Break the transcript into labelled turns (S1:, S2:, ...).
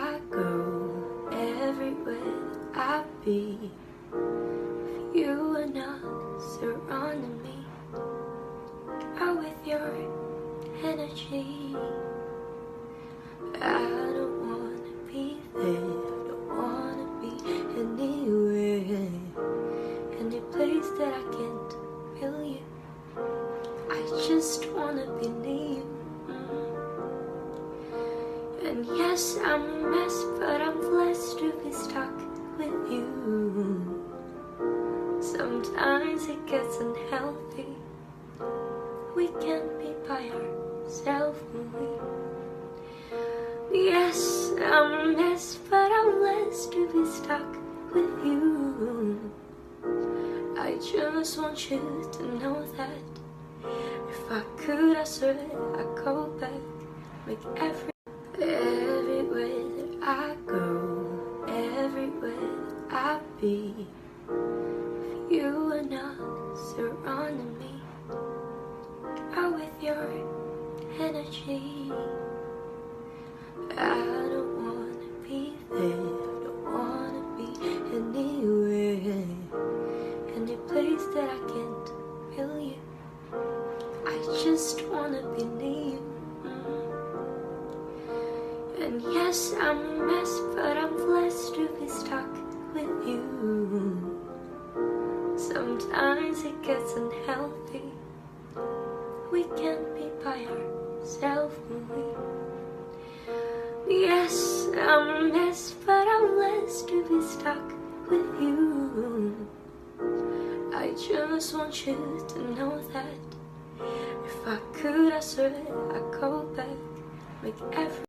S1: I go, everywhere I be, if you are not surrounding me, or with your energy, I don't wanna be there, I don't wanna be anywhere, any place that I can't feel you. I just wanna be near. you. And yes, I'm a mess, but I'm blessed to be stuck with you. Sometimes it gets unhealthy. We can't be by ourselves. Yes, I'm a mess, but I'm blessed to be stuck with you. I just want you to know that if I could, I swear I'd go back, make every be. You are not surrounding me, or with your energy, I don't wanna be there, don't wanna be anywhere, any place that I can't feel you. I just wanna be near you. And yes, I'm a mess, but I'm blessed to be stuck Sometimes it gets unhealthy. We can't be by ourselves. Yes, I'm a mess, but I'm blessed to be stuck with you. I just want you to know that if I could, I swear I'd go back, make every